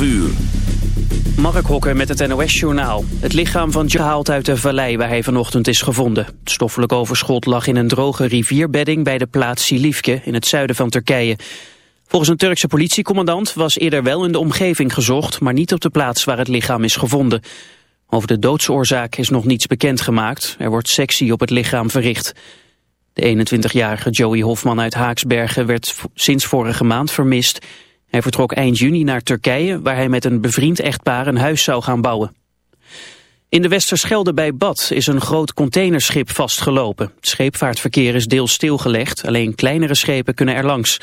Vuur. Mark Hokker met het NOS-journaal. Het lichaam van gehaald uit de vallei waar hij vanochtend is gevonden. Het stoffelijk overschot lag in een droge rivierbedding bij de plaats Silifke in het zuiden van Turkije. Volgens een Turkse politiecommandant was eerder wel in de omgeving gezocht, maar niet op de plaats waar het lichaam is gevonden. Over de doodsoorzaak is nog niets bekendgemaakt. Er wordt sectie op het lichaam verricht. De 21-jarige Joey Hofman uit Haaksbergen werd sinds vorige maand vermist. Hij vertrok eind juni naar Turkije, waar hij met een bevriend echtpaar een huis zou gaan bouwen. In de Westerschelde bij Bad is een groot containerschip vastgelopen. Het scheepvaartverkeer is deels stilgelegd, alleen kleinere schepen kunnen er langs.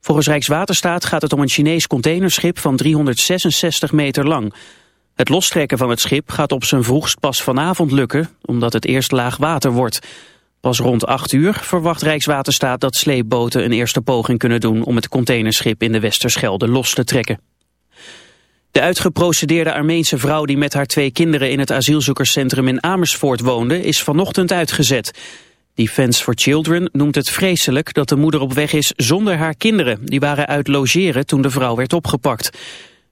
Volgens Rijkswaterstaat gaat het om een Chinees containerschip van 366 meter lang. Het lostrekken van het schip gaat op zijn vroegst pas vanavond lukken, omdat het eerst laag water wordt. Pas rond 8 uur verwacht Rijkswaterstaat dat sleepboten een eerste poging kunnen doen om het containerschip in de Westerschelde los te trekken. De uitgeprocedeerde Armeense vrouw die met haar twee kinderen in het asielzoekerscentrum in Amersfoort woonde is vanochtend uitgezet. Defense for Children noemt het vreselijk dat de moeder op weg is zonder haar kinderen. Die waren uit logeren toen de vrouw werd opgepakt.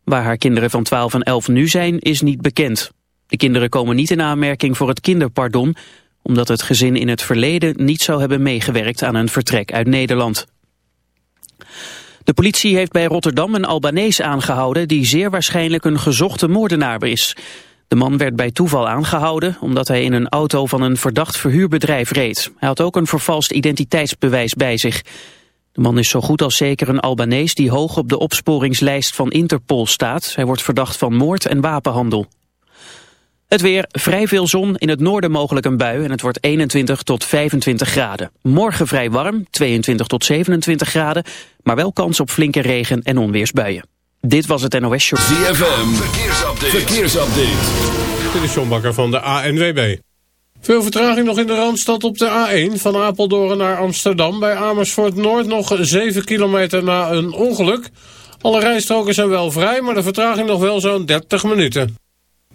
Waar haar kinderen van 12 en 11 nu zijn is niet bekend. De kinderen komen niet in aanmerking voor het kinderpardon omdat het gezin in het verleden niet zou hebben meegewerkt aan een vertrek uit Nederland. De politie heeft bij Rotterdam een Albanees aangehouden die zeer waarschijnlijk een gezochte moordenaar is. De man werd bij toeval aangehouden omdat hij in een auto van een verdacht verhuurbedrijf reed. Hij had ook een vervalst identiteitsbewijs bij zich. De man is zo goed als zeker een Albanees die hoog op de opsporingslijst van Interpol staat. Hij wordt verdacht van moord en wapenhandel. Het weer, vrij veel zon, in het noorden mogelijk een bui en het wordt 21 tot 25 graden. Morgen vrij warm, 22 tot 27 graden, maar wel kans op flinke regen en onweersbuien. Dit was het NOS Show. ZFM, verkeersupdate. verkeersupdate. Dit is John Bakker van de ANWB. Veel vertraging nog in de Randstad op de A1 van Apeldoorn naar Amsterdam. Bij Amersfoort Noord nog 7 kilometer na een ongeluk. Alle rijstroken zijn wel vrij, maar de vertraging nog wel zo'n 30 minuten.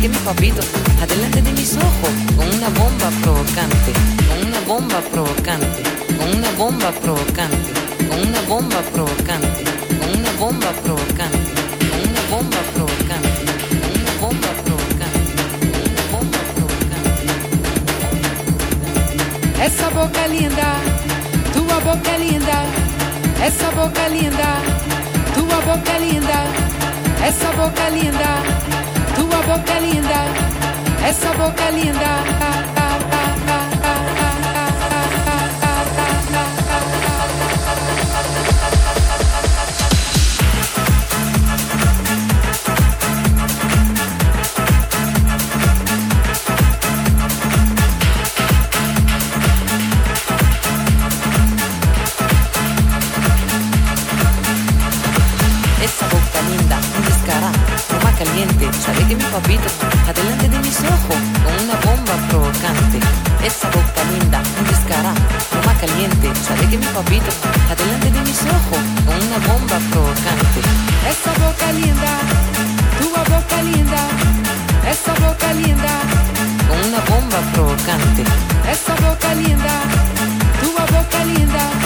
que papito, adelante de mis ojos, con una bomba provocante. Con una bomba provocante. Con una bomba provocante. Con una bomba provocante. Con una bomba provocante. Con una bomba provocante. Con una bomba provocante. Una bomba provocante. Essa boca linda, tua boca linda. Essa boca linda, tua boca linda. Essa boca linda, tua boca linda. Essa boca linda. Papito, adelante de mis ojos, con una bomba provocante. Essa boca linda, tua boca linda. Essa boca linda, Con una bomba provocante. essa boca linda. Tua boca linda.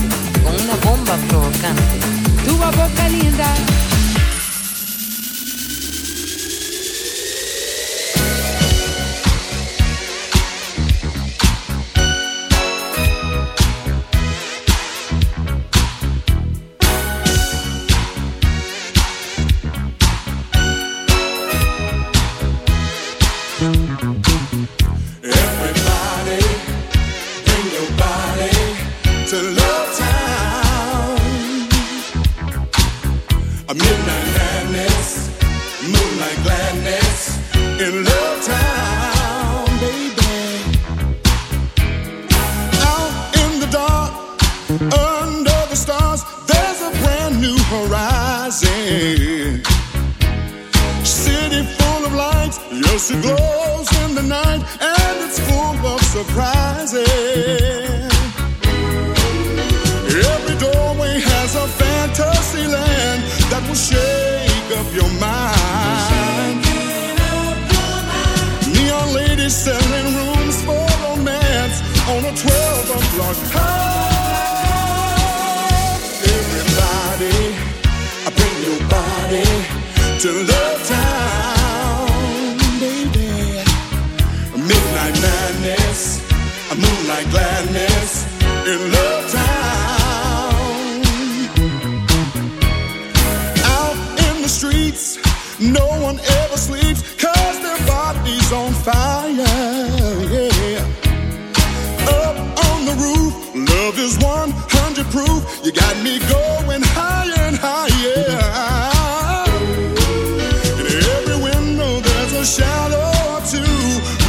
shadow or two,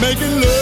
making love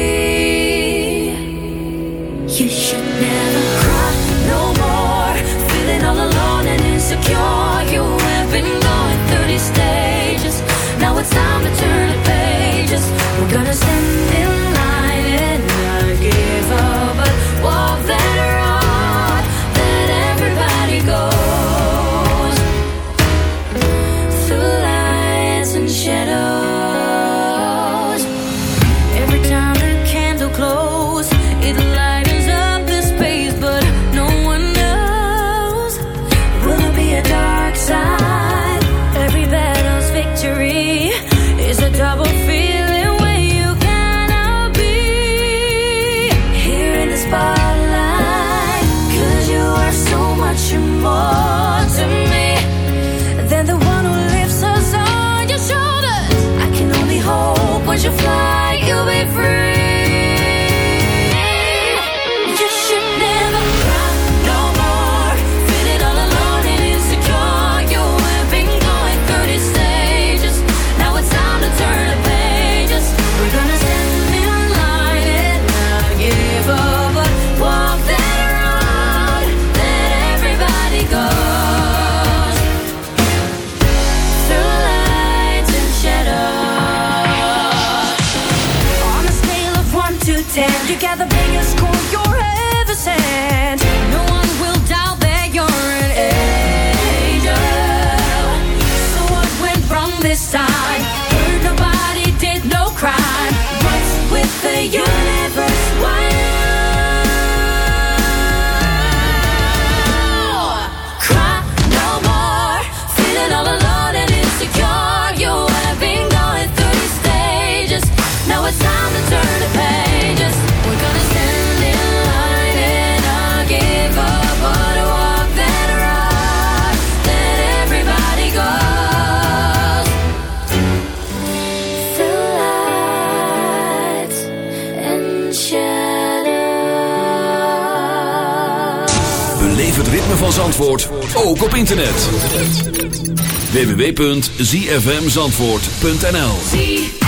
www.zfmzandvoort.nl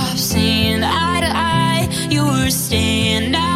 stopped seeing eye to eye. You were staying out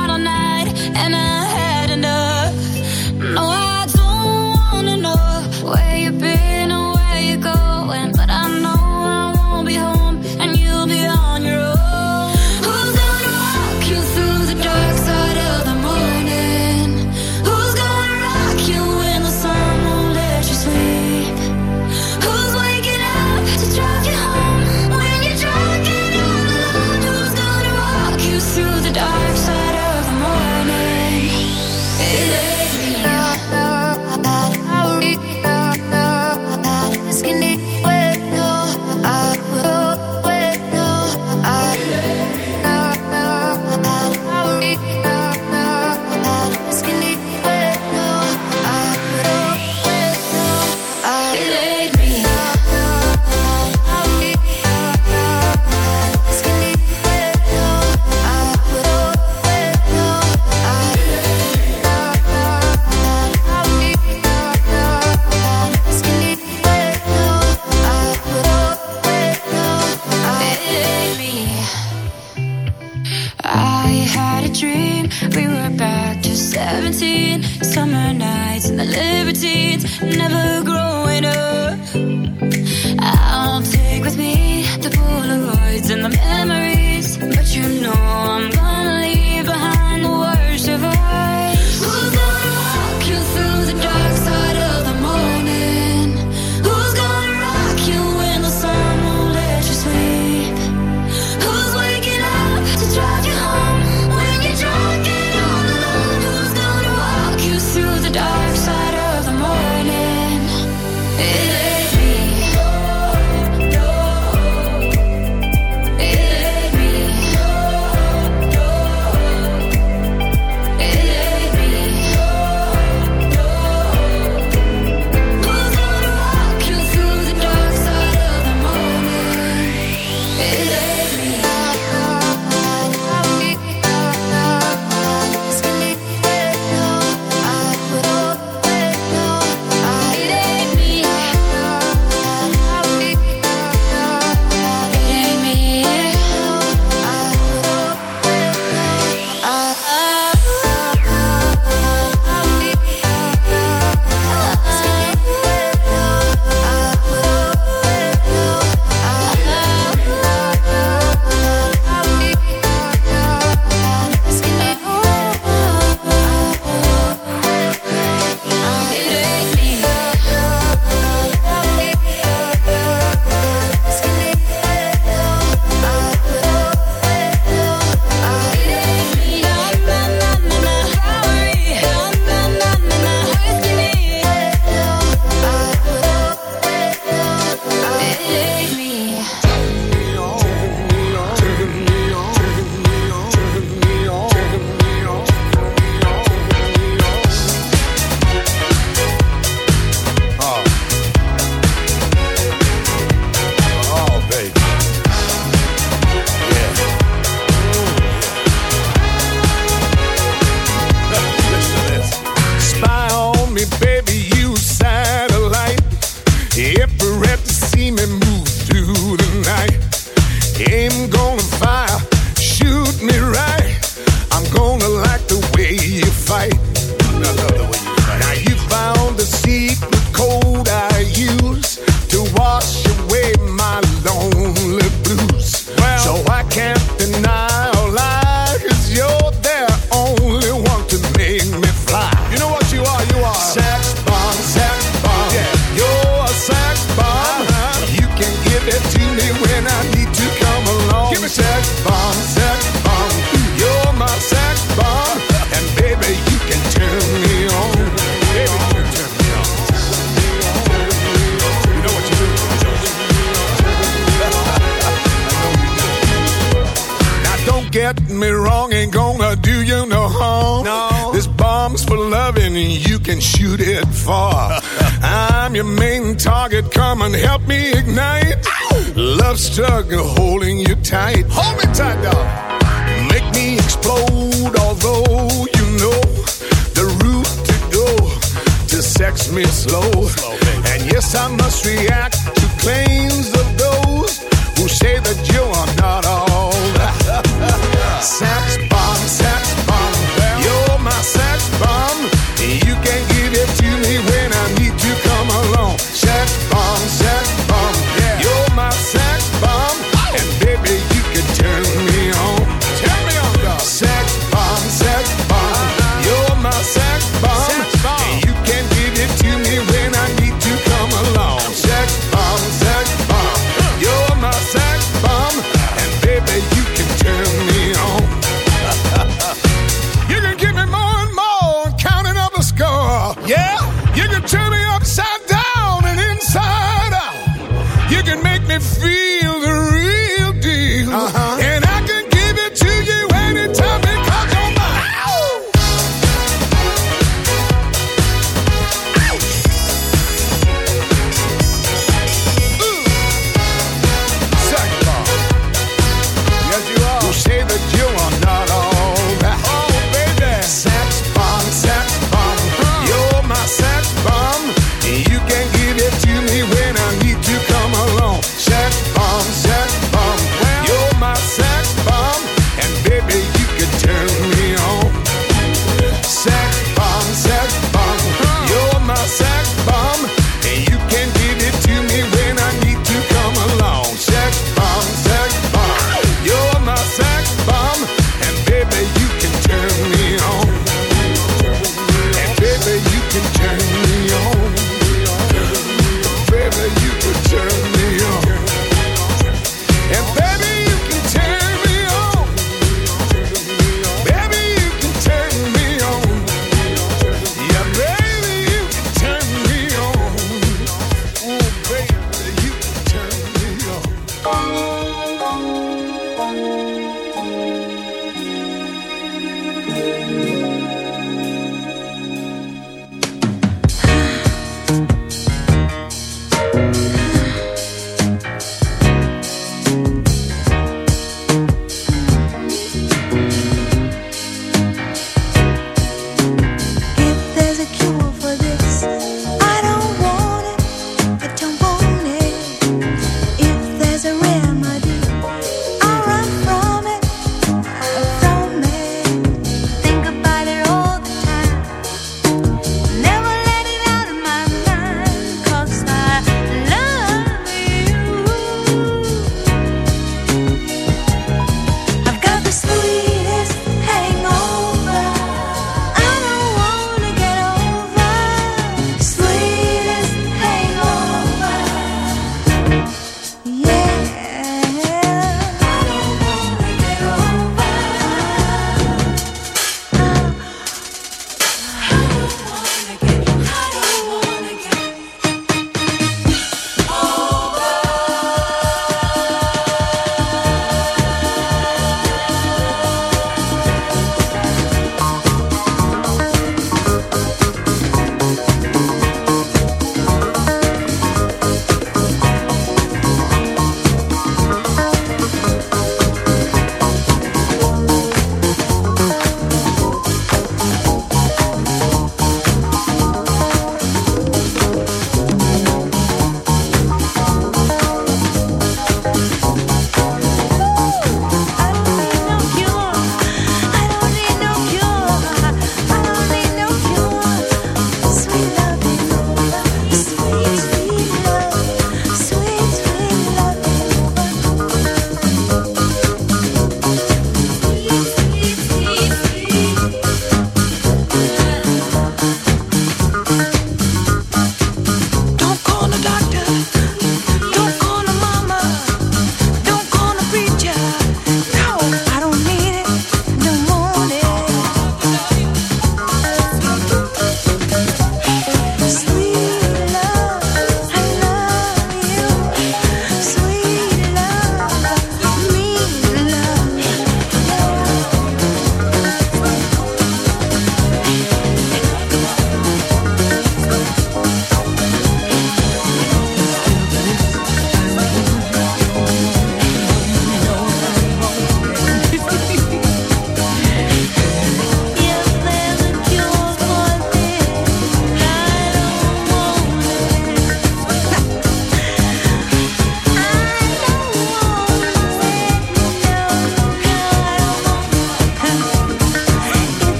Shoot me right. I'm gonna like the way you fight. for loving, you can shoot it far. I'm your main target, come and help me ignite. Love struck, holding you tight. Hold me tight, dog. Make me explode, although you know the route to go to sex me slow. slow and yes, I must react to claims of those who say that you are not all sex You can turn me upside down and inside out. You can make me feel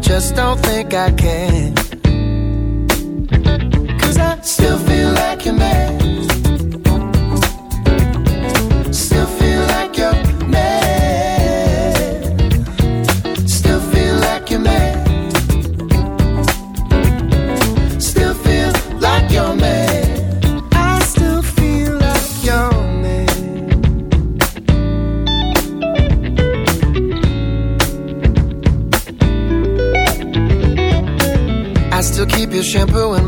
just don't think I can. Cause I still feel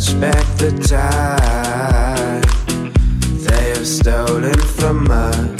fetch back the time they have stolen from us.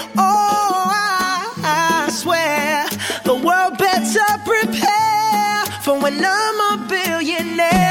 When I'm a billionaire.